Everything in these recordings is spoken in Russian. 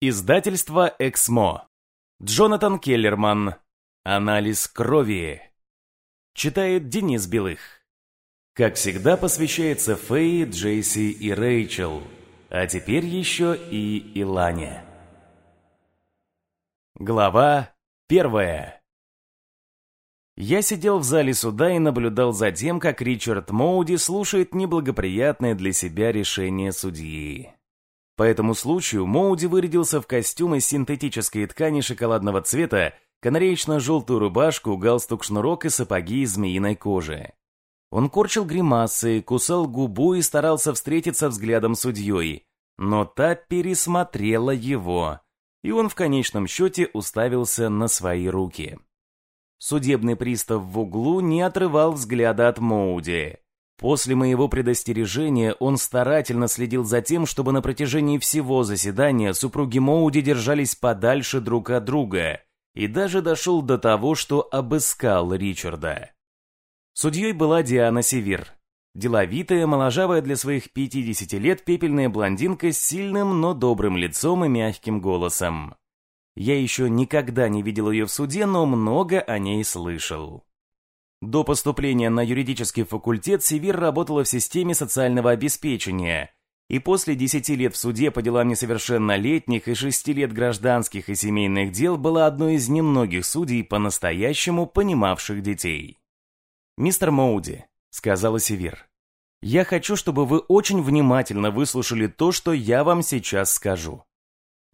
Издательство «Эксмо». Джонатан Келлерман. Анализ крови. Читает Денис Белых. Как всегда посвящается Фэй, Джейси и Рэйчел. А теперь еще и Илане. Глава первая. Я сидел в зале суда и наблюдал за тем, как Ричард Моуди слушает неблагоприятное для себя решение судьи. По этому случаю Моуди вырядился в костюм из синтетической ткани шоколадного цвета, канареечно-желтую рубашку, галстук-шнурок и сапоги из змеиной кожи. Он корчил гримасы, кусал губу и старался встретиться взглядом судьей, но та пересмотрела его, и он в конечном счете уставился на свои руки. Судебный пристав в углу не отрывал взгляда от Моуди. После моего предостережения он старательно следил за тем, чтобы на протяжении всего заседания супруги Моуди держались подальше друг от друга, и даже дошел до того, что обыскал Ричарда. Судьей была Диана Севир. Деловитая, моложавая для своих 50 лет пепельная блондинка с сильным, но добрым лицом и мягким голосом. Я еще никогда не видел ее в суде, но много о ней слышал. До поступления на юридический факультет Севир работала в системе социального обеспечения, и после 10 лет в суде по делам несовершеннолетних и 6 лет гражданских и семейных дел была одной из немногих судей, по-настоящему понимавших детей. «Мистер Моуди», — сказала Севир, — «я хочу, чтобы вы очень внимательно выслушали то, что я вам сейчас скажу.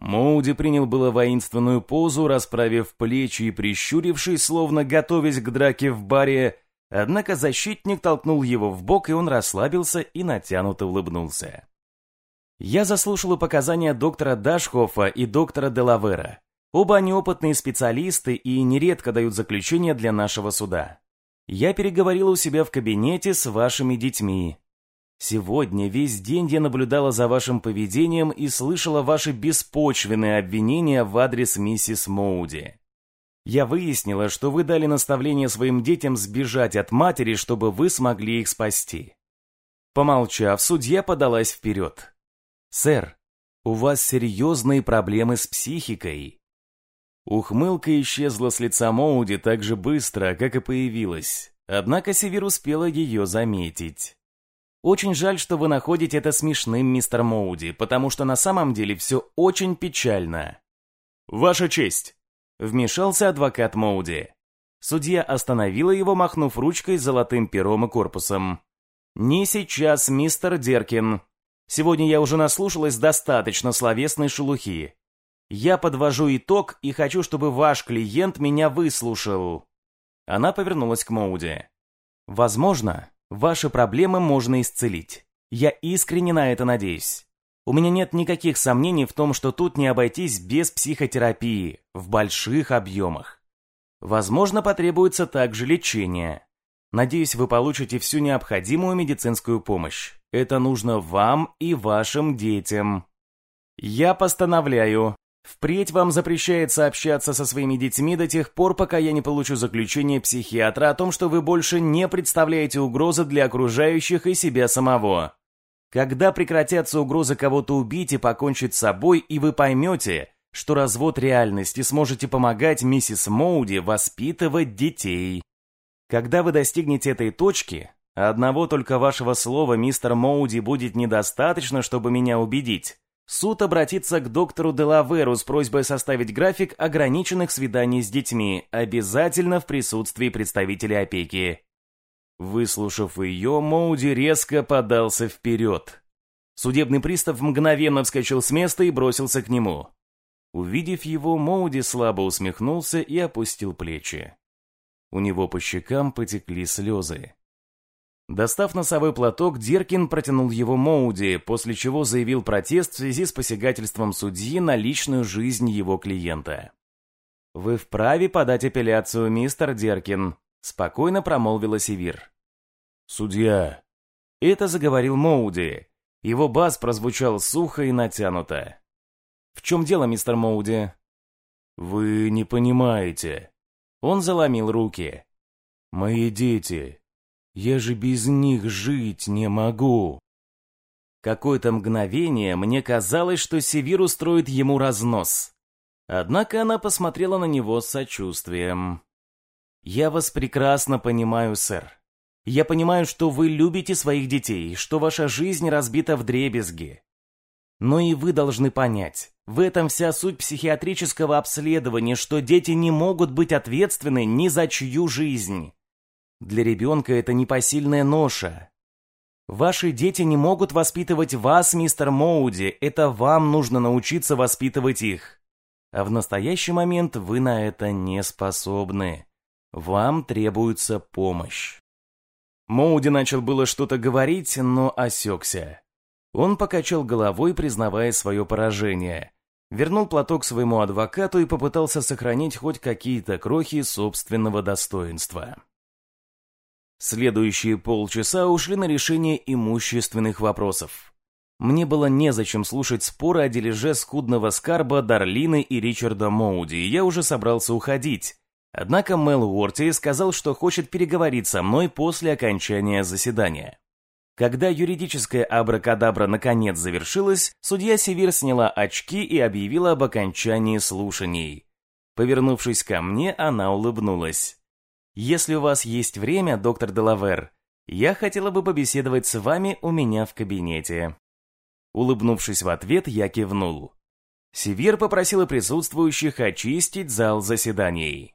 Моуди принял было воинственную позу, расправив плечи и прищурившись, словно готовясь к драке в баре, однако защитник толкнул его в бок, и он расслабился и натянуто улыбнулся. Я заслушала показания доктора Дашхофа и доктора Делавера. Оба они опытные специалисты и нередко дают заключения для нашего суда. Я переговорила у себя в кабинете с вашими детьми. Сегодня весь день я наблюдала за вашим поведением и слышала ваши беспочвенные обвинения в адрес миссис Моуди. Я выяснила, что вы дали наставление своим детям сбежать от матери, чтобы вы смогли их спасти. Помолчав, судья подалась вперед. «Сэр, у вас серьезные проблемы с психикой». Ухмылка исчезла с лица Моуди так же быстро, как и появилась, однако Север успела ее заметить. Очень жаль, что вы находите это смешным, мистер Моуди, потому что на самом деле все очень печально. Ваша честь, вмешался адвокат Моуди. Судья остановила его, махнув ручкой с золотым пером и корпусом. «Не сейчас, мистер Деркин. Сегодня я уже наслушалась достаточно словесной шелухи. Я подвожу итог и хочу, чтобы ваш клиент меня выслушал». Она повернулась к Моуди. «Возможно, Ваши проблемы можно исцелить. Я искренне на это надеюсь. У меня нет никаких сомнений в том, что тут не обойтись без психотерапии в больших объемах. Возможно, потребуется также лечение. Надеюсь, вы получите всю необходимую медицинскую помощь. Это нужно вам и вашим детям. Я постановляю Впредь вам запрещается общаться со своими детьми до тех пор, пока я не получу заключение психиатра о том, что вы больше не представляете угрозы для окружающих и себя самого. Когда прекратятся угрозы кого-то убить и покончить с собой, и вы поймете, что развод реальности сможете помогать миссис Моуди воспитывать детей. Когда вы достигнете этой точки, одного только вашего слова, мистер Моуди, будет недостаточно, чтобы меня убедить. Суд обратится к доктору Делаверу с просьбой составить график ограниченных свиданий с детьми, обязательно в присутствии представителя опеки. Выслушав ее, Моуди резко подался вперед. Судебный пристав мгновенно вскочил с места и бросился к нему. Увидев его, Моуди слабо усмехнулся и опустил плечи. У него по щекам потекли слезы. Достав носовой платок, Деркин протянул его Моуди, после чего заявил протест в связи с посягательством судьи на личную жизнь его клиента. «Вы вправе подать апелляцию, мистер Деркин», — спокойно промолвила Севир. «Судья!» Это заговорил Моуди. Его бас прозвучал сухо и натянуто. «В чем дело, мистер Моуди?» «Вы не понимаете». Он заломил руки. «Мои дети, я же без них жить не могу. Какое-то мгновение мне казалось, что Севир устроит ему разнос. Однако она посмотрела на него с сочувствием. «Я вас прекрасно понимаю, сэр. Я понимаю, что вы любите своих детей, что ваша жизнь разбита в дребезги. Но и вы должны понять, в этом вся суть психиатрического обследования, что дети не могут быть ответственны ни за чью жизнь. Для ребенка это непосильная ноша, Ваши дети не могут воспитывать вас, мистер Моуди, это вам нужно научиться воспитывать их. А в настоящий момент вы на это не способны. Вам требуется помощь. Моуди начал было что-то говорить, но осекся. Он покачал головой, признавая свое поражение. Вернул платок своему адвокату и попытался сохранить хоть какие-то крохи собственного достоинства. Следующие полчаса ушли на решение имущественных вопросов. Мне было незачем слушать споры о дележе скудного скарба Дарлины и Ричарда Моуди, и я уже собрался уходить. Однако Мел Уорти сказал, что хочет переговорить со мной после окончания заседания. Когда юридическая абракадабра наконец завершилась, судья Севир сняла очки и объявила об окончании слушаний. Повернувшись ко мне, она улыбнулась. Если у вас есть время, доктор Делавер, я хотела бы побеседовать с вами у меня в кабинете». Улыбнувшись в ответ, я кивнул. Север попросила присутствующих очистить зал заседаний.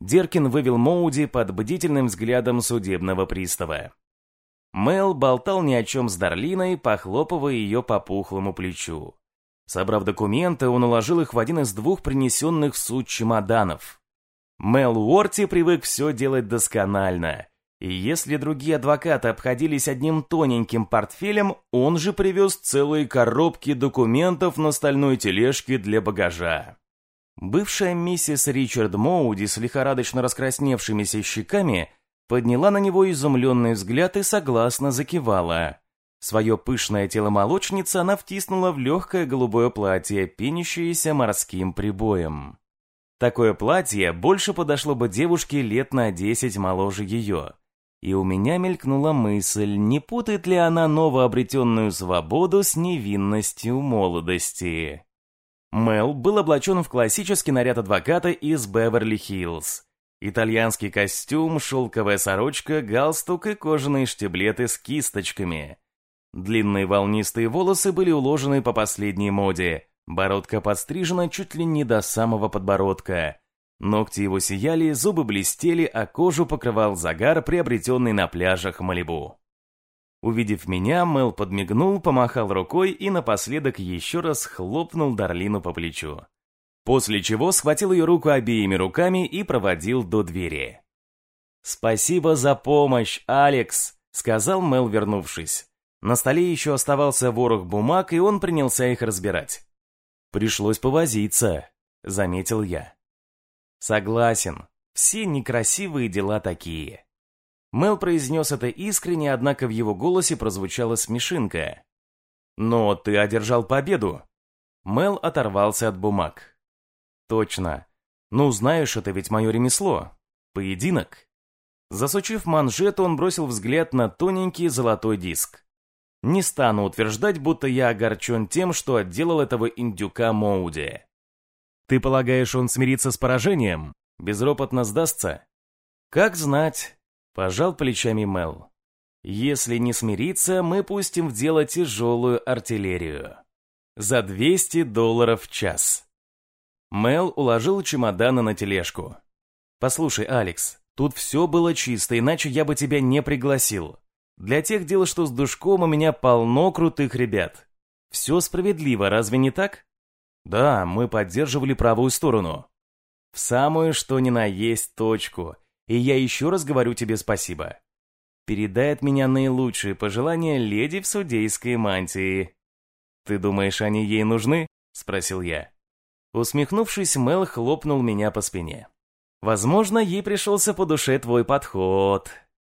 Деркин вывел Моуди под бдительным взглядом судебного пристава. Мел болтал ни о чем с Дарлиной, похлопывая ее по пухлому плечу. Собрав документы, он уложил их в один из двух принесенных в суд чемоданов. Мел Уорти привык все делать досконально. И если другие адвокаты обходились одним тоненьким портфелем, он же привез целые коробки документов на стальной тележке для багажа. Бывшая миссис Ричард Моуди с лихорадочно раскрасневшимися щеками подняла на него изумленный взгляд и согласно закивала. Свое пышное тело молочницы она втиснула в легкое голубое платье, пенящееся морским прибоем. Такое платье больше подошло бы девушке лет на десять моложе ее. И у меня мелькнула мысль, не путает ли она новообретенную свободу с невинностью молодости. Мел был облачен в классический наряд адвоката из Беверли-Хиллз. Итальянский костюм, шелковая сорочка, галстук и кожаные штиблеты с кисточками. Длинные волнистые волосы были уложены по последней моде, Бородка подстрижена чуть ли не до самого подбородка. Ногти его сияли, зубы блестели, а кожу покрывал загар, приобретенный на пляжах Малибу. Увидев меня, Мел подмигнул, помахал рукой и напоследок еще раз хлопнул Дарлину по плечу. После чего схватил ее руку обеими руками и проводил до двери. «Спасибо за помощь, Алекс», — сказал Мел, вернувшись. На столе еще оставался ворох бумаг, и он принялся их разбирать. Пришлось повозиться, заметил я. Согласен, все некрасивые дела такие. Мел произнес это искренне, однако в его голосе прозвучала смешинка. «Но ты одержал победу!» Мел оторвался от бумаг. «Точно. Ну, знаешь, это ведь мое ремесло. Поединок». Засучив манжету, он бросил взгляд на тоненький золотой диск. Не стану утверждать, будто я огорчен тем, что отделал этого индюка Моуди. Ты полагаешь, он смирится с поражением? Безропотно сдастся? Как знать, пожал плечами Мел. Если не смирится, мы пустим в дело тяжелую артиллерию. За 200 долларов в час. Мел уложил чемоданы на тележку. «Послушай, Алекс, тут все было чисто, иначе я бы тебя не пригласил. Для тех дел, что с Душком у меня полно крутых ребят. Все справедливо, разве не так? Да, мы поддерживали правую сторону. В самую что ни на есть точку. И я еще раз говорю тебе спасибо. Передай от меня наилучшие пожелания леди в судейской мантии. Ты думаешь, они ей нужны? Спросил я. Усмехнувшись, Мел хлопнул меня по спине. Возможно, ей пришелся по душе твой подход.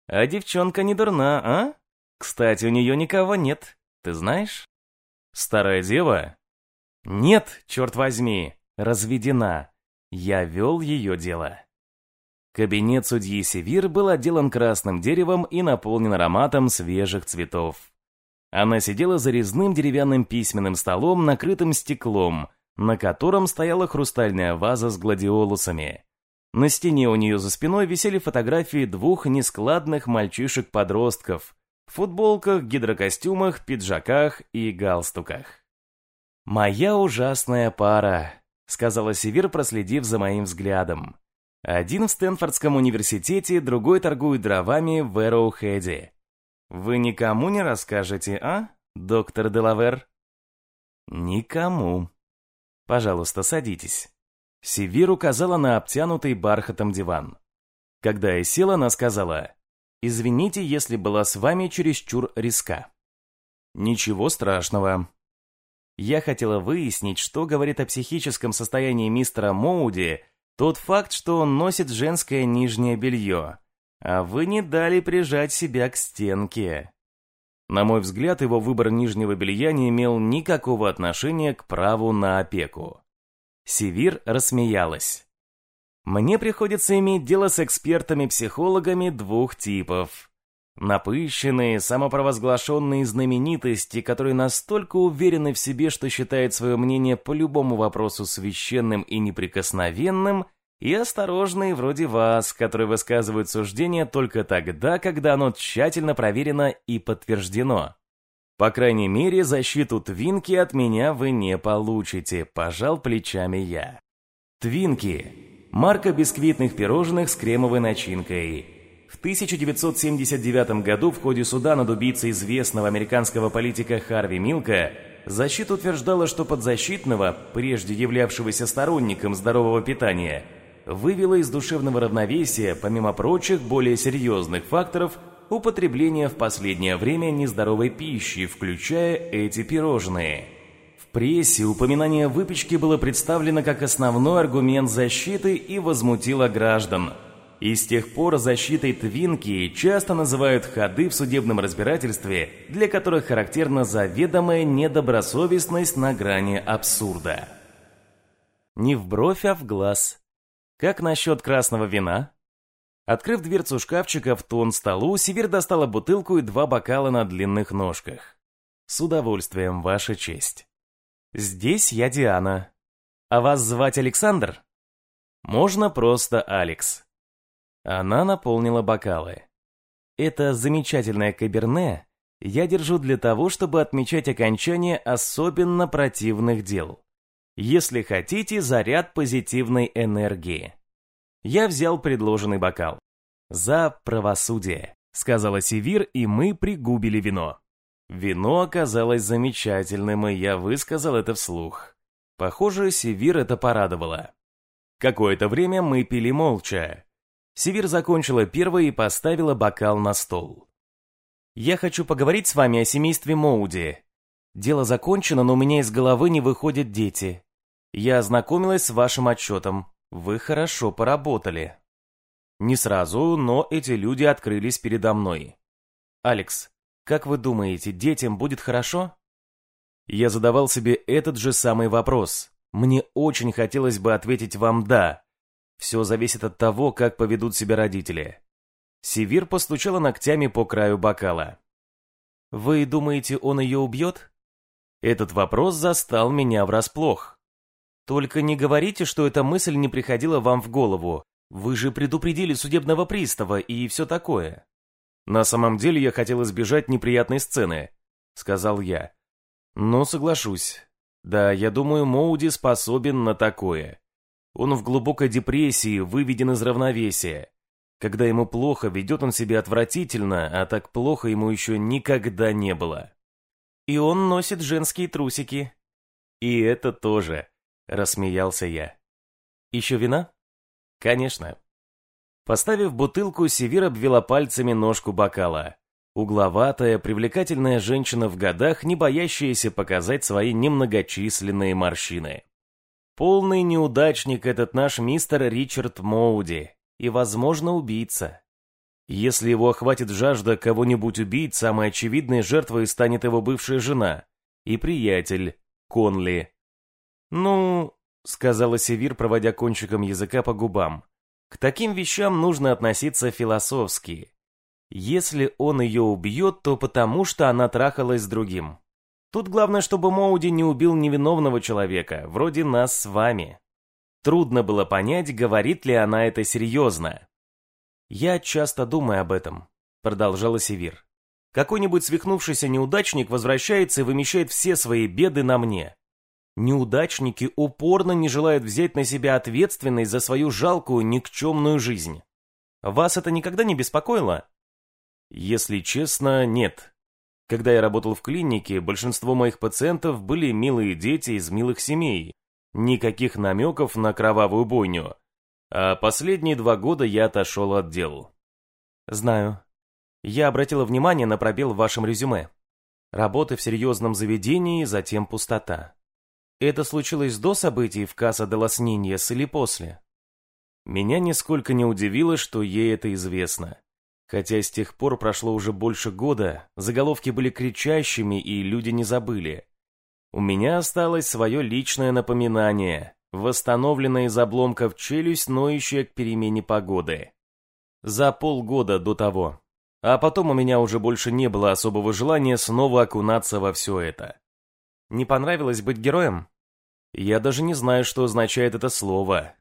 А девчонка не дурна, а? Кстати, у нее никого нет, ты знаешь? Старая дева? Нет, черт возьми, разведена. Я вел ее дело. Кабинет судьи Севир был отделан красным деревом и наполнен ароматом свежих цветов. Она сидела за резным деревянным письменным столом, накрытым стеклом, на котором стояла хрустальная ваза с гладиолусами. На стене у нее за спиной висели фотографии двух нескладных мальчишек-подростков в футболках, гидрокостюмах, пиджаках и галстуках. «Моя ужасная пара», — сказала Севир, проследив за моим взглядом. Один в Стэнфордском университете, другой торгует дровами в Эроухеде. Вы никому не расскажете, а, доктор Делавер? Никому. Пожалуйста, садитесь. Севир указала на обтянутый бархатом диван. Когда я села, она сказала, «Извините, если была с вами чересчур риска». «Ничего страшного». Я хотела выяснить, что говорит о психическом состоянии мистера Моуди тот факт, что он носит женское нижнее белье, а вы не дали прижать себя к стенке. На мой взгляд, его выбор нижнего белья не имел никакого отношения к праву на опеку. Севир рассмеялась. Мне приходится иметь дело с экспертами-психологами двух типов. Напыщенные, самопровозглашенные знаменитости, которые настолько уверены в себе, что считают свое мнение по любому вопросу священным и неприкосновенным, и осторожные вроде вас, которые высказывают суждение только тогда, когда оно тщательно проверено и подтверждено. По крайней мере, защиту Твинки от меня вы не получите, пожал плечами я. Твинки – марка бисквитных пирожных с кремовой начинкой. В 1979 году в ходе суда над убийцей известного американского политика Харви Милка защита утверждала, что подзащитного, прежде являвшегося сторонником здорового питания, вывела из душевного равновесия, помимо прочих более серьезных факторов, употребления в последнее время нездоровой пищи, включая эти пирожные. В прессе упоминание выпечки было представлено как основной аргумент защиты и возмутило граждан. И с тех пор защитой Твинки часто называют ходы в судебном разбирательстве, для которых характерна заведомая недобросовестность на грани абсурда. Не в бровь, а в глаз. Как насчет красного вина? Открыв дверцу шкафчика в тон столу, Север достала бутылку и два бокала на длинных ножках. С удовольствием, ваша честь. Здесь я Диана. А вас звать Александр? Можно просто Алекс. Она наполнила бокалы. Это замечательное каберне я держу для того, чтобы отмечать окончание особенно противных дел. Если хотите, заряд позитивной энергии. Я взял предложенный бокал. «За правосудие», — сказала Севир, и мы пригубили вино. Вино оказалось замечательным, и я высказал это вслух. Похоже, Севир это порадовало. Какое-то время мы пили молча. Севир закончила первой и поставила бокал на стол. «Я хочу поговорить с вами о семействе Моуди. Дело закончено, но у меня из головы не выходят дети. Я ознакомилась с вашим отчетом. Вы хорошо поработали. Не сразу, но эти люди открылись передо мной. Алекс, как вы думаете, детям будет хорошо? Я задавал себе этот же самый вопрос. Мне очень хотелось бы ответить вам «да». Все зависит от того, как поведут себя родители. Севир постучала ногтями по краю бокала. «Вы думаете, он ее убьет?» Этот вопрос застал меня врасплох. Только не говорите, что эта мысль не приходила вам в голову. Вы же предупредили судебного пристава и все такое. На самом деле я хотел избежать неприятной сцены, сказал я. Но соглашусь. Да, я думаю, Моуди способен на такое. Он в глубокой депрессии, выведен из равновесия. Когда ему плохо, ведет он себя отвратительно, а так плохо ему еще никогда не было. И он носит женские трусики. И это тоже. Рассмеялся я. Еще вина? Конечно. Поставив бутылку, Севир обвела пальцами ножку бокала. Угловатая, привлекательная женщина в годах, не боящаяся показать свои немногочисленные морщины. Полный неудачник этот наш мистер Ричард Моуди. И, возможно, убийца. Если его охватит жажда кого-нибудь убить, самой очевидной жертвой станет его бывшая жена и приятель, Конли. «Ну...» — сказала Севир, проводя кончиком языка по губам. «К таким вещам нужно относиться философски. Если он ее убьет, то потому, что она трахалась с другим. Тут главное, чтобы Моуди не убил невиновного человека, вроде нас с вами. Трудно было понять, говорит ли она это серьезно. «Я часто думаю об этом», — продолжала Севир. «Какой-нибудь свихнувшийся неудачник возвращается и вымещает все свои беды на мне. Неудачники упорно не желают взять на себя ответственность за свою жалкую, никчемную жизнь. Вас это никогда не беспокоило? Если честно, нет. Когда я работал в клинике, большинство моих пациентов были милые дети из милых семей. Никаких намеков на кровавую бойню. А последние два года я отошел от дел. Знаю. Я обратила внимание на пробел в вашем резюме. Работы в серьезном заведении, затем пустота. Это случилось до событий в Каса де лас или после? Меня нисколько не удивило, что ей это известно. Хотя с тех пор прошло уже больше года, заголовки были кричащими, и люди не забыли. У меня осталось свое личное напоминание, восстановленная из обломков челюсть, ноющая к перемене погоды. За полгода до того. А потом у меня уже больше не было особого желания снова окунаться во все это. Не понравилось быть героем? Я даже не знаю, что означает это слово.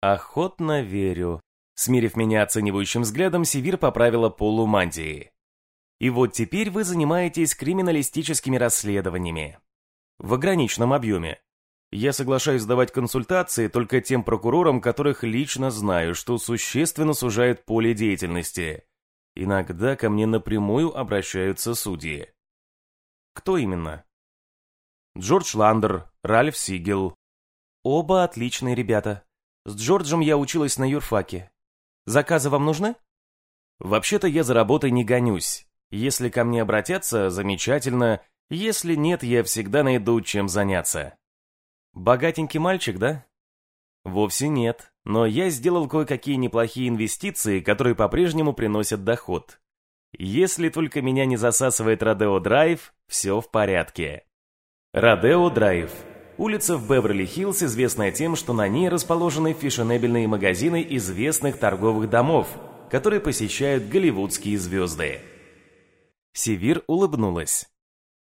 Охотно верю. Смирив меня оценивающим взглядом, Севир поправила полу мантии. И вот теперь вы занимаетесь криминалистическими расследованиями. В ограниченном объеме. Я соглашаюсь давать консультации только тем прокурорам, которых лично знаю, что существенно сужает поле деятельности. Иногда ко мне напрямую обращаются судьи. Кто именно? Джордж Ландер, Ральф Сигел. Оба отличные ребята. С Джорджем я училась на юрфаке. Заказы вам нужны? Вообще-то я за работой не гонюсь. Если ко мне обратятся, замечательно. Если нет, я всегда найду чем заняться. Богатенький мальчик, да? Вовсе нет. Но я сделал кое-какие неплохие инвестиции, которые по-прежнему приносят доход. Если только меня не засасывает Родео Драйв, все в порядке. Родео Драйв. Улица в Беверли-Хиллз, известная тем, что на ней расположены фешенебельные магазины известных торговых домов, которые посещают голливудские звезды. Севир улыбнулась.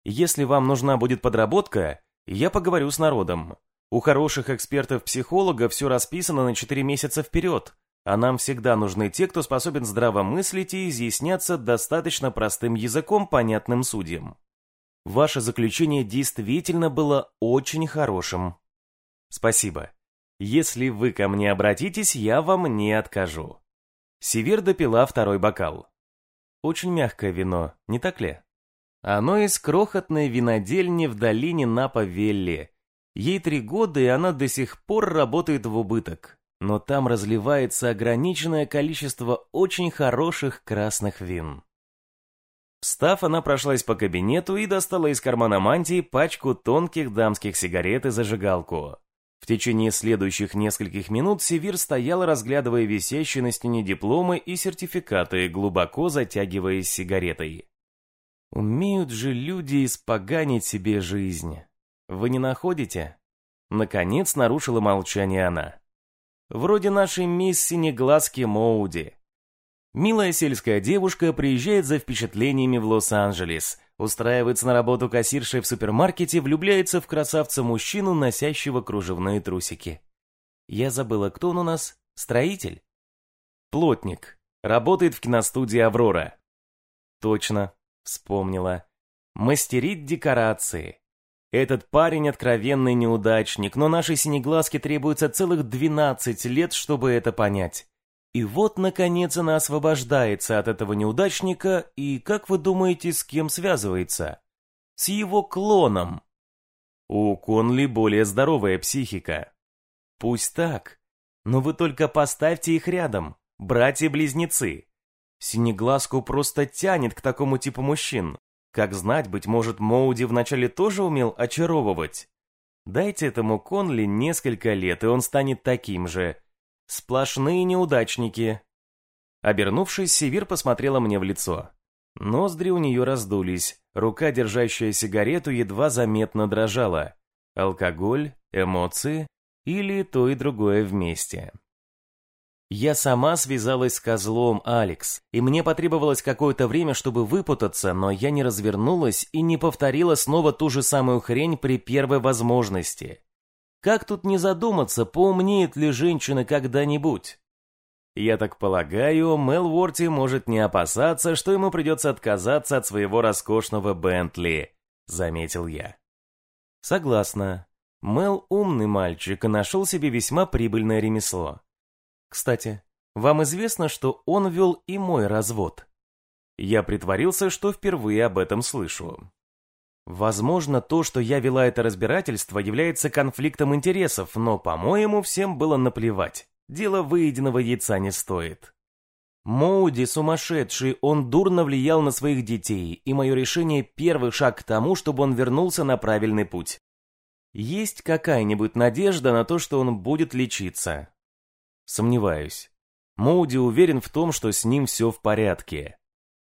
«Если вам нужна будет подработка, я поговорю с народом. У хороших экспертов-психологов все расписано на 4 месяца вперед, а нам всегда нужны те, кто способен здраво мыслить и изъясняться достаточно простым языком, понятным судьям. Ваше заключение действительно было очень хорошим. Спасибо. Если вы ко мне обратитесь, я вам не откажу. Север допила второй бокал. Очень мягкое вино, не так ли? Оно из крохотной винодельни в долине Напа-Велли. Ей три года, и она до сих пор работает в убыток. Но там разливается ограниченное количество очень хороших красных вин. Встав, она прошлась по кабинету и достала из кармана мантии пачку тонких дамских сигарет и зажигалку. В течение следующих нескольких минут Севир стояла, разглядывая висящие на стене дипломы и сертификаты, глубоко затягиваясь сигаретой. «Умеют же люди испоганить себе жизнь. Вы не находите?» Наконец нарушила молчание она. «Вроде нашей мисс Синеглазки Моуди. Милая сельская девушка приезжает за впечатлениями в Лос-Анджелес, устраивается на работу кассиршей в супермаркете, влюбляется в красавца-мужчину, носящего кружевные трусики. Я забыла, кто он у нас? Строитель? Плотник. Работает в киностудии «Аврора». Точно, вспомнила. Мастерит декорации. Этот парень откровенный неудачник, но нашей синеглазке требуется целых 12 лет, чтобы это понять. И вот, наконец, она освобождается от этого неудачника, и, как вы думаете, с кем связывается? С его клоном. У Конли более здоровая психика. Пусть так, но вы только поставьте их рядом, братья-близнецы. Синеглазку просто тянет к такому типу мужчин. Как знать, быть может, Моуди вначале тоже умел очаровывать. Дайте этому Конли несколько лет, и он станет таким же, Сплошные неудачники. Обернувшись, Севир посмотрела мне в лицо. Ноздри у нее раздулись, рука, держащая сигарету, едва заметно дрожала. Алкоголь, эмоции или то и другое вместе. Я сама связалась с козлом, Алекс, и мне потребовалось какое-то время, чтобы выпутаться, но я не развернулась и не повторила снова ту же самую хрень при первой возможности. Как тут не задуматься, поумнеет ли женщина когда-нибудь? Я так полагаю, Мел Уорти может не опасаться, что ему придется отказаться от своего роскошного Бентли, заметил я. Согласна. Мел умный мальчик и нашел себе весьма прибыльное ремесло. Кстати, вам известно, что он вел и мой развод? Я притворился, что впервые об этом слышу. Возможно, то, что я вела это разбирательство, является конфликтом интересов, но, по-моему, всем было наплевать. Дело выеденного яйца не стоит. Моуди сумасшедший, он дурно влиял на своих детей, и мое решение – первый шаг к тому, чтобы он вернулся на правильный путь. Есть какая-нибудь надежда на то, что он будет лечиться? Сомневаюсь. Моуди уверен в том, что с ним все в порядке.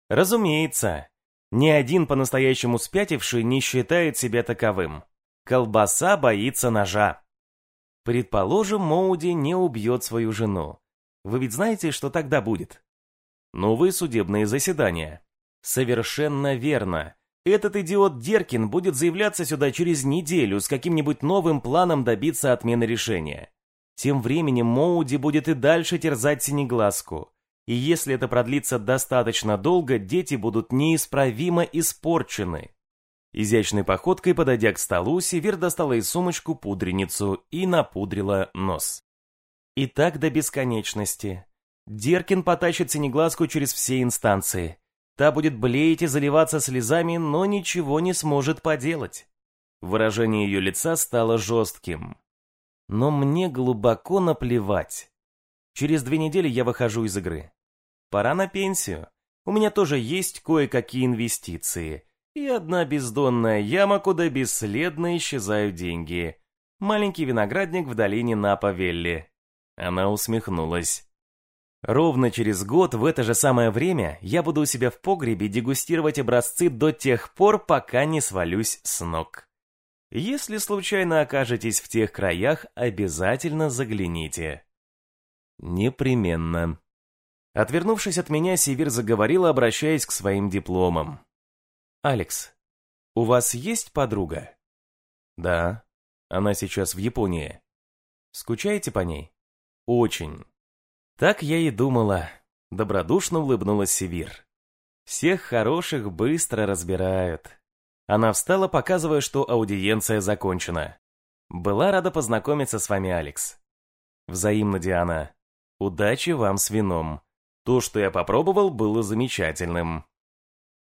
Разумеется, ни один по-настоящему спятивший не считает себя таковым. Колбаса боится ножа. Предположим, Моуди не убьет свою жену. Вы ведь знаете, что тогда будет? Новые судебные заседания. Совершенно верно. Этот идиот Деркин будет заявляться сюда через неделю с каким-нибудь новым планом добиться отмены решения. Тем временем Моуди будет и дальше терзать синеглазку. И если это продлится достаточно долго, дети будут неисправимо испорчены. Изящной походкой, подойдя к столу, Север достала из сумочку пудреницу и напудрила нос. И так до бесконечности. Деркин потащит синеглазку через все инстанции. Та будет блеять и заливаться слезами, но ничего не сможет поделать. Выражение ее лица стало жестким. Но мне глубоко наплевать. Через две недели я выхожу из игры. Пора на пенсию. У меня тоже есть кое-какие инвестиции. И одна бездонная яма, куда бесследно исчезают деньги. Маленький виноградник в долине Напа-Велли. Она усмехнулась. Ровно через год в это же самое время я буду у себя в погребе дегустировать образцы до тех пор, пока не свалюсь с ног. Если случайно окажетесь в тех краях, обязательно загляните. Непременно. Отвернувшись от меня, Севир заговорила, обращаясь к своим дипломам. «Алекс, у вас есть подруга?» «Да, она сейчас в Японии. Скучаете по ней?» «Очень». «Так я и думала», — добродушно улыбнулась Севир. «Всех хороших быстро разбирают». Она встала, показывая, что аудиенция закончена. «Была рада познакомиться с вами, Алекс». «Взаимно, Диана. Удачи вам с вином». То, что я попробовал, было замечательным.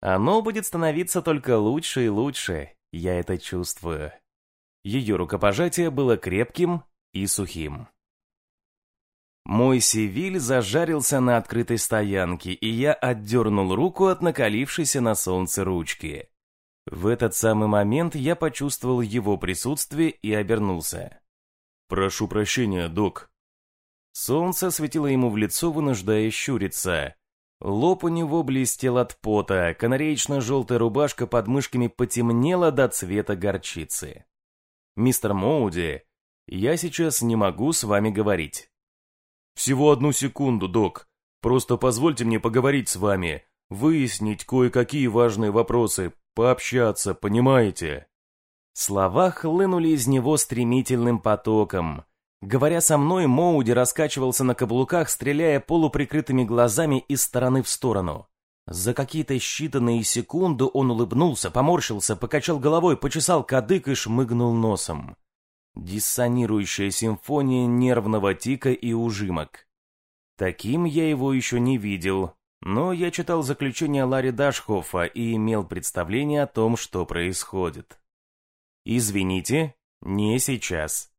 Оно будет становиться только лучше и лучше, я это чувствую. Ее рукопожатие было крепким и сухим. Мой Севиль зажарился на открытой стоянке, и я отдернул руку от накалившейся на солнце ручки. В этот самый момент я почувствовал его присутствие и обернулся. «Прошу прощения, док», Солнце светило ему в лицо, вынуждая щуриться. Лоб у него блестел от пота, канареечно-желтая рубашка под мышками потемнела до цвета горчицы. «Мистер Моуди, я сейчас не могу с вами говорить». «Всего одну секунду, док. Просто позвольте мне поговорить с вами, выяснить кое-какие важные вопросы, пообщаться, понимаете?» Слова хлынули из него стремительным потоком. Говоря со мной, Моуди раскачивался на каблуках, стреляя полуприкрытыми глазами из стороны в сторону. За какие-то считанные секунды он улыбнулся, поморщился, покачал головой, почесал кадык и шмыгнул носом. Диссонирующая симфония нервного тика и ужимок. Таким я его еще не видел, но я читал заключение Ларри Дашхофа и имел представление о том, что происходит. «Извините, не сейчас»,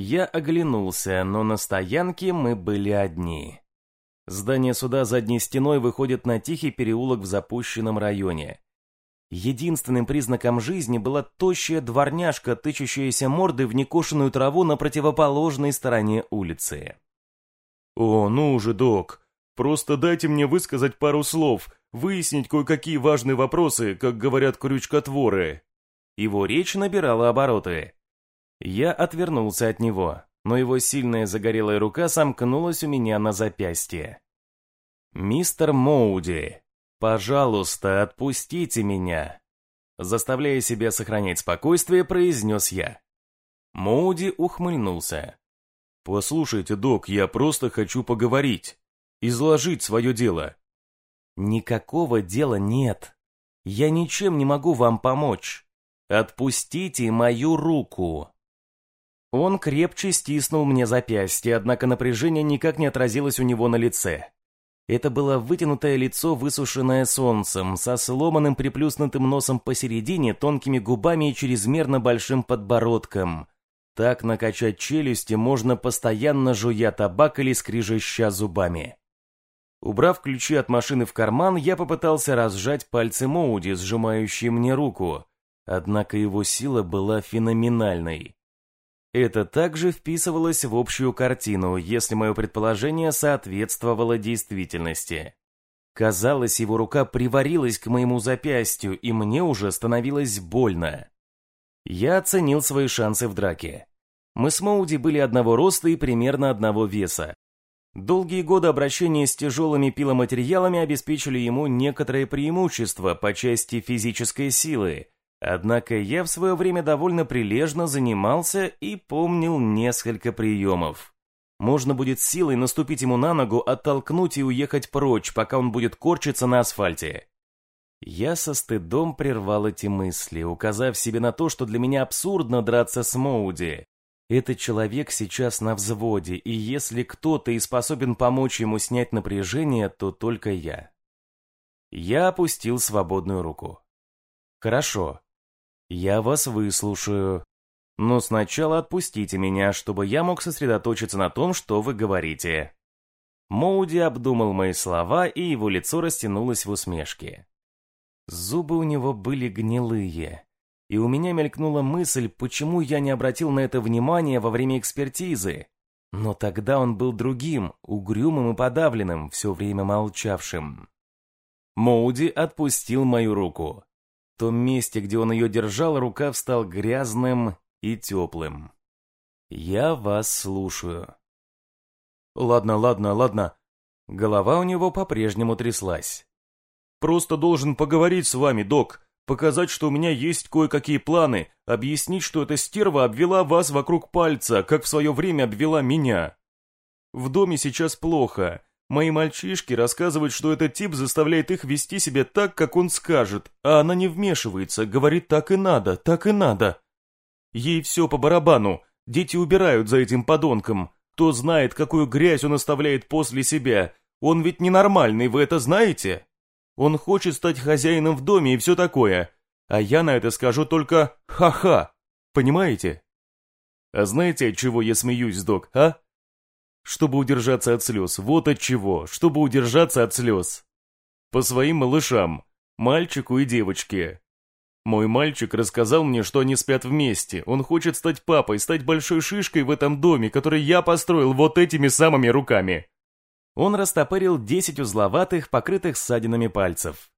я оглянулся, но на стоянке мы были одни. Здание суда задней стеной выходит на тихий переулок в запущенном районе. Единственным признаком жизни была тощая дворняжка, тычущаяся мордой в некошенную траву на противоположной стороне улицы. «О, ну уже, док, просто дайте мне высказать пару слов, выяснить кое-какие важные вопросы, как говорят крючкотворы». Его речь набирала обороты. Я отвернулся от него. но его сильная загорелая рука сомкнулась у меня на запястье. «Мистер Моуди, пожалуйста, отпустите меня!» Заставляя себя сохранять спокойствие, произнес я. Моуди ухмыльнулся. «Послушайте, док, я просто хочу поговорить, изложить свое дело». «Никакого дела нет. Я ничем не могу вам помочь. Отпустите мою руку!» Он крепче стиснул мне запястье, однако напряжение никак не отразилось у него на лице. Это было вытянутое лицо, высушенное солнцем, со сломанным приплюснутым носом посередине, тонкими губами и чрезмерно большим подбородком. Так накачать челюсти можно постоянно жуя табак или скрижеща зубами. Убрав ключи от машины в карман, я попытался разжать пальцы Моуди, сжимающие мне руку. Однако его сила была феноменальной. Это также вписывалось в общую картину, если мое предположение соответствовало действительности. Казалось, его рука приварилась к моему запястью, и мне уже становилось больно. Я оценил свои шансы в драке. Мы с Моуди были одного роста и примерно одного веса. Долгие годы обращения с тяжелыми пиломатериалами обеспечили ему некоторые преимущества по части физической силы, Однако я в свое время довольно прилежно занимался и помнил несколько приемов. Можно будет силой наступить ему на ногу, оттолкнуть и уехать прочь, пока он будет корчиться на асфальте. Я со стыдом прервал эти мысли, указав себе на то, что для меня абсурдно драться с Моуди. Этот человек сейчас на взводе, и если кто-то и способен помочь ему снять напряжение, то только я. Я опустил свободную руку. Хорошо, я вас выслушаю. Но сначала отпустите меня, чтобы я мог сосредоточиться на том, что вы говорите. Моуди обдумал мои слова, и его лицо растянулось в усмешке. Зубы у него были гнилые, и у меня мелькнула мысль, почему я не обратил на это внимания во время экспертизы. Но тогда он был другим, угрюмым и подавленным, все время молчавшим. Моуди отпустил мою руку. Том месте, где он ее держал, рукав стал грязным и теплым. «Я вас слушаю». «Ладно, ладно, ладно». Голова у него по-прежнему тряслась. «Просто должен поговорить с вами, док, показать, что у меня есть кое-какие планы, объяснить, что эта стерва обвела вас вокруг пальца, как в свое время обвела меня. В доме сейчас плохо, Мои мальчишки рассказывают, что этот тип заставляет их вести себя так, как он скажет, а она не вмешивается, говорит так и надо, так и надо. Ей все по барабану, дети убирают за этим подонком. Кто знает, какую грязь он оставляет после себя. Он ведь ненормальный, вы это знаете? Он хочет стать хозяином в доме и все такое. А я на это скажу только «ха-ха». Понимаете? А знаете, от чего я смеюсь, док, а? Чтобы удержаться от слез. Вот от чего, чтобы удержаться от слез. По своим малышам, мальчику и девочке. Мой мальчик рассказал мне, что они спят вместе. Он хочет стать папой, стать большой шишкой в этом доме, который я построил вот этими самыми руками. Он растопырил десять узловатых, покрытых ссадинами пальцев.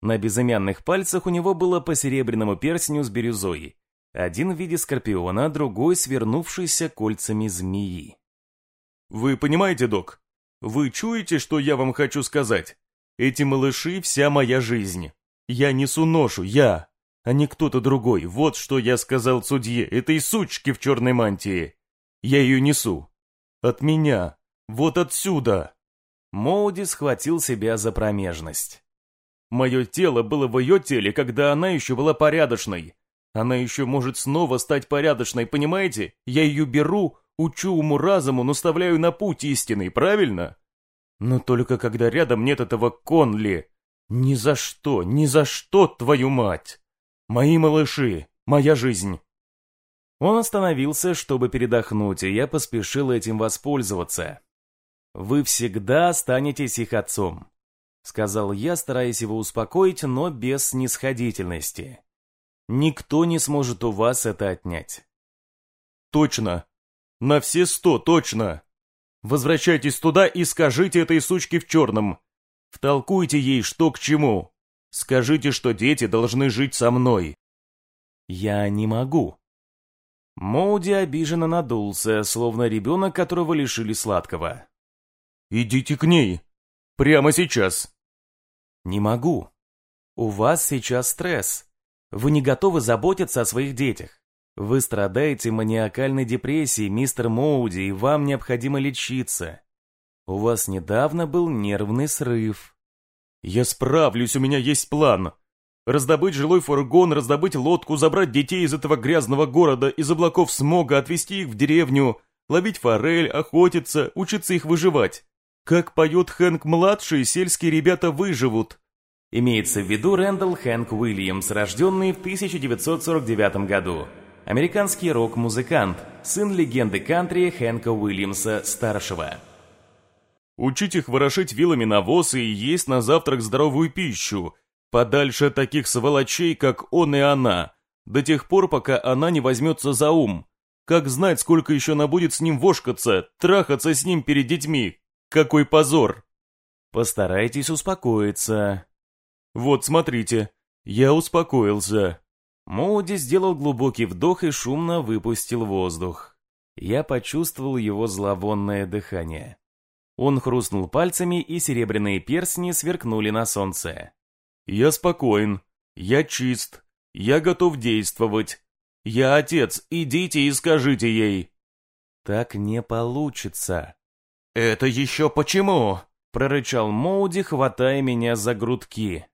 На безымянных пальцах у него было по серебряному перстню с бирюзой. Один в виде скорпиона, другой свернувшийся кольцами змеи. Вы понимаете, док? Вы чуете, что я вам хочу сказать? Эти малыши – вся моя жизнь. Я несу ношу, я, а не кто-то другой. Вот что я сказал судье, этой сучке в черной мантии. Я ее несу. От меня. Вот отсюда. Моуди схватил себя за промежность. Мое тело было в ее теле, когда она еще была порядочной. Она еще может снова стать порядочной, понимаете? Я ее беру, Учу уму-разуму, наставляю на путь истинный, правильно? Но только когда рядом нет этого Конли. Ни за что, ни за что, твою мать! Мои малыши, моя жизнь. Он остановился, чтобы передохнуть, и я поспешил этим воспользоваться. «Вы всегда останетесь их отцом», — сказал я, стараясь его успокоить, но без снисходительности. «Никто не сможет у вас это отнять». «Точно», на все сто, точно. Возвращайтесь туда и скажите этой сучке в черном. Втолкуйте ей, что к чему. Скажите, что дети должны жить со мной. Я не могу. Моуди обиженно надулся, словно ребенок, которого лишили сладкого. «Идите к ней! Прямо сейчас!» «Не могу. У вас сейчас стресс. Вы не готовы заботиться о своих детях. Вы страдаете маниакальной депрессией, мистер Моуди, и вам необходимо лечиться. У вас недавно был нервный срыв». «Я справлюсь, у меня есть план. Раздобыть жилой фургон, раздобыть лодку, забрать детей из этого грязного города, из облаков смога, отвезти их в деревню, ловить форель, охотиться, учиться их выживать. Как поет Хэнк-младший, сельские ребята выживут. Имеется в виду Рэндалл Хэнк Уильямс, рожденный в 1949 году. Американский рок-музыкант, сын легенды кантри Хэнка Уильямса-старшего. Учить их ворошить вилами навоз и есть на завтрак здоровую пищу, подальше от таких сволочей, как он и она, до тех пор, пока она не возьмется за ум. Как знать, сколько еще она будет с ним вошкаться, трахаться с ним перед детьми, какой позор! Постарайтесь успокоиться. Вот, смотрите, я успокоился. Моуди сделал глубокий вдох и шумно выпустил воздух. Я почувствовал его зловонное дыхание. Он хрустнул пальцами, и серебряные перстни сверкнули на солнце. «Я спокоен. Я чист. Я готов действовать. Я отец. Идите и скажите ей». «Так не получится», «Это еще почему?» — прорычал Моуди, хватая меня за грудки.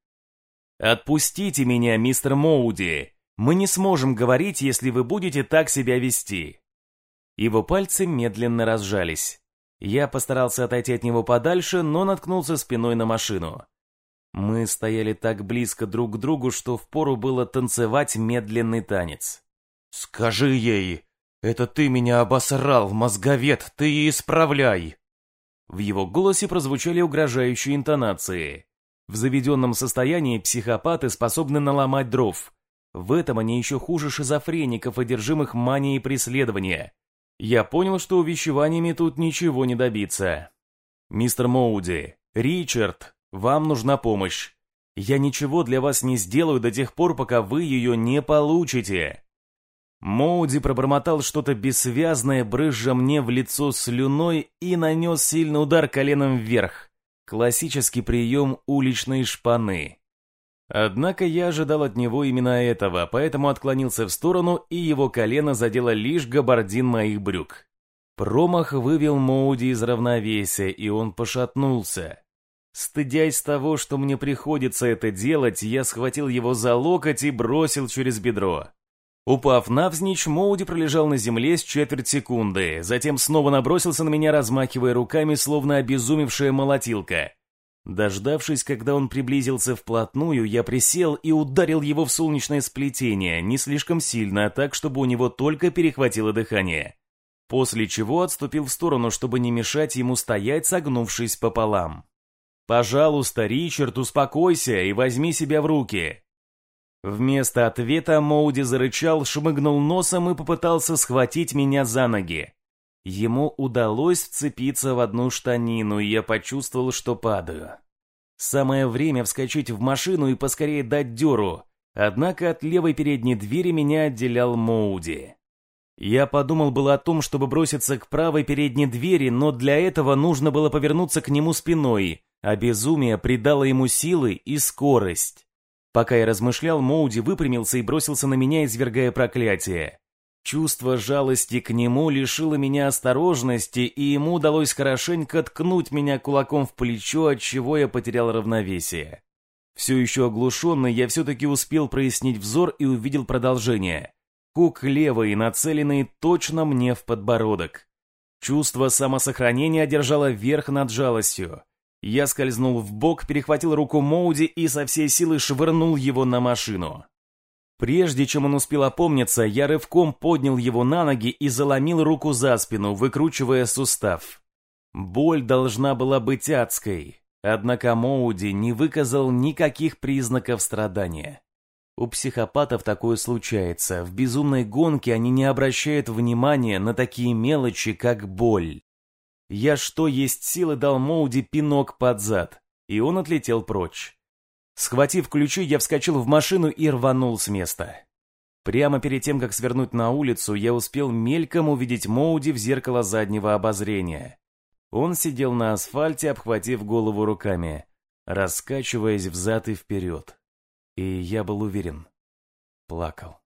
«Отпустите меня, мистер Моуди! Мы не сможем говорить, если вы будете так себя вести!» Его пальцы медленно разжались. Я постарался отойти от него подальше, но наткнулся спиной на машину. Мы стояли так близко друг к другу, что впору было танцевать медленный танец. «Скажи ей, это ты меня обосрал, мозговед, ты и исправляй!» В его голосе прозвучали угрожающие интонации. В заведенном состоянии психопаты способны наломать дров. В этом они еще хуже шизофреников, одержимых манией преследования. Я понял, что увещеваниями тут ничего не добиться. «Мистер Моуди, Ричард, вам нужна помощь. Я ничего для вас не сделаю до тех пор, пока вы ее не получите. Моуди пробормотал что-то бессвязное, брызжа мне в лицо слюной и нанес сильный удар коленом вверх. Классический прием уличной шпаны. Однако я ожидал от него именно этого, поэтому отклонился в сторону, и его колено задело лишь габардин моих брюк. Промах вывел Моуди из равновесия, и он пошатнулся. Стыдясь того, что мне приходится это делать, я схватил его за локоть и бросил через бедро. Упав навзничь, Моуди пролежал на земле с четверть секунды, затем снова набросился на меня, размахивая руками, словно обезумевшая молотилка. Дождавшись, когда он приблизился вплотную, я присел и ударил его в солнечное сплетение, не слишком сильно, а так, чтобы у него только перехватило дыхание. После чего отступил в сторону, чтобы не мешать ему стоять, согнувшись пополам. «Пожалуйста, Ричард, успокойся и возьми себя в руки. Вместо ответа Моуди зарычал, шмыгнул носом и попытался схватить меня за ноги. Ему удалось вцепиться в одну штанину, и я почувствовал, что падаю. Самое время вскочить в машину и поскорее дать дёру, однако от левой передней двери меня отделял Моуди. Я подумал было о том, чтобы броситься к правой передней двери, но для этого нужно было повернуться к нему спиной, а безумие придало ему силы и скорость. Пока я размышлял, Моуди выпрямился и бросился на меня, извергая проклятие. Чувство жалости к нему лишило меня осторожности, и ему удалось хорошенько ткнуть меня кулаком в плечо, от чего я потерял равновесие. Все еще оглушенный, я все-таки успел прояснить взор и увидел продолжение. Кук левый, нацеленный точно мне в подбородок. Чувство самосохранения одержало верх над жалостью. Я скользнул в бок, перехватил руку Моуди и со всей силы швырнул его на машину. Прежде чем он успел опомниться, я рывком поднял его на ноги и заломил руку за спину, выкручивая сустав. Боль должна была быть адской, однако Моуди не выказал никаких признаков страдания. У психопатов такое случается, в безумной гонке они не обращают внимания на такие мелочи, как боль. Я что есть силы дал Моуди пинок под зад, и он отлетел прочь. Схватив ключи, я вскочил в машину и рванул с места. Прямо перед тем, как свернуть на улицу, я успел мельком увидеть Моуди в зеркало заднего обозрения. Он сидел на асфальте, обхватив голову руками, раскачиваясь взад и вперед. И я был уверен, плакал.